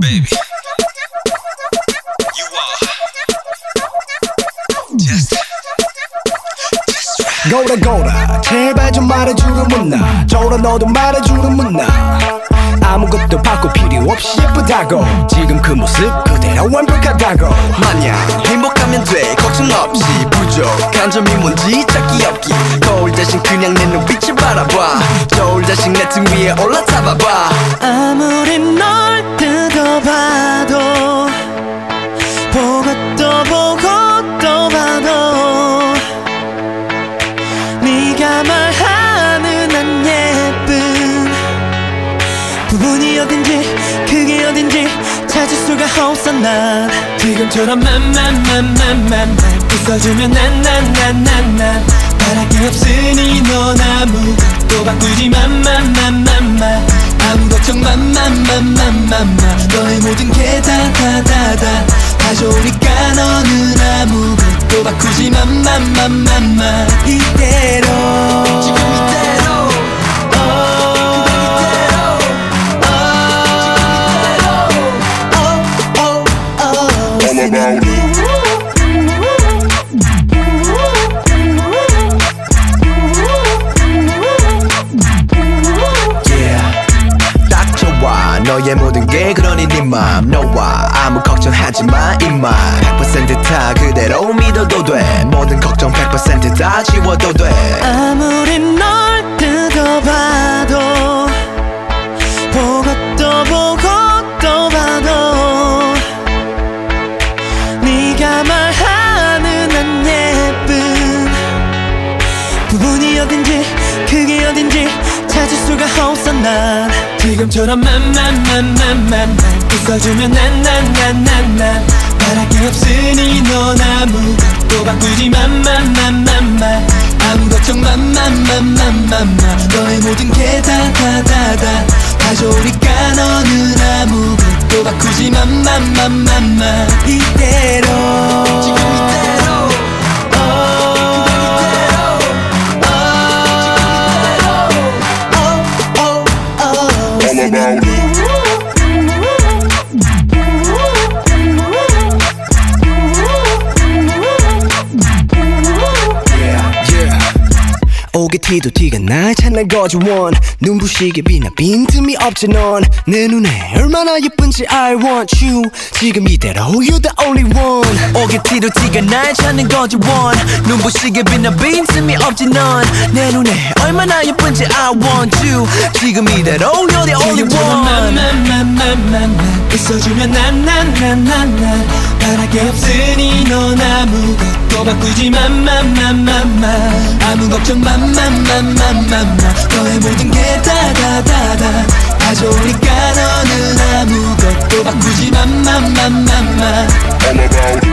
baby. You are just. 거울아 거울아 제발 좀 말해주는 문나? 저라 너도 말해주는 문나? 아무것도 바꿀 필요 없이 예쁘다고. 지금 그 모습 그대로 완벽하다고. 마냥 행복하면 돼. 걱정 없이 부족한 점이 뭔지 찾기 없기. 거울 대신 그냥 내 눈빛을 바라봐. 저울 대신 내등 위에 올라타봐봐. 아무리 널 뜯어봐도 보고 또 보고 또 봐도 네가 말하는 안 예쁜 부분이 어딘지 그게 어딘지 찾을 수가 난 지금처럼 맘맘맘맘맘 웃어주면 난 난 난 난난 바랄 게 없으니 넌 아무것도 바꾸지 맘맘맘맘맘 아무 걱정 맘맘맘맘맘맘 너의 모든 게 다 다 다다 다 좋으니까 너는 아무것도 바꾸지 맘맘맘맘맘 이대로 yeah. 딱 좋아. 너의 모든 게 그러니 네맘 너와 아무 걱정하지 마 임마 100%다 그대로 믿어도 돼. 모든 걱정 100%다 지워도 돼. 아무리 널 네가 말하는 안 예쁜 부분이 어딘지 그게 어딘지 찾을 수가 없어 난 지금처럼 맘맘맘맘맘 웃어주면 난 난 난 난난 바랄 게 없으니 넌 아무것도 바꾸지 맘맘맘맘맘 아무 걱정 맘맘맘맘맘맘 너의 모든 게 다 다 다다 다 좋으니까 너는 아무것도 바꾸지 맘맘맘맘맘 이대로 오게 티도 티가 날 찾는 거지 원 눈부시게 빛나 빈틈이 없지 넌 내 눈에 얼마나 예쁜지 I want you. 지금 이대로 You're the only one. 오게 티도 티가 날 찾는 거지 원 눈부시게 빛나 빈틈이 없지 넌 내 눈에 얼마나 예쁜지 I want you. 지금 이대로 You're the only one. 웃어주면 난난난난난 바랄 게 없으니 넌 아무것도 바꾸지 맘맘맘맘맘 아무 걱정 맘 맘맘맘맘맘 너의 모든 게 다다 다다 다 좋으니까 너는 아무것도 바꾸지 맘맘맘맘맘 all about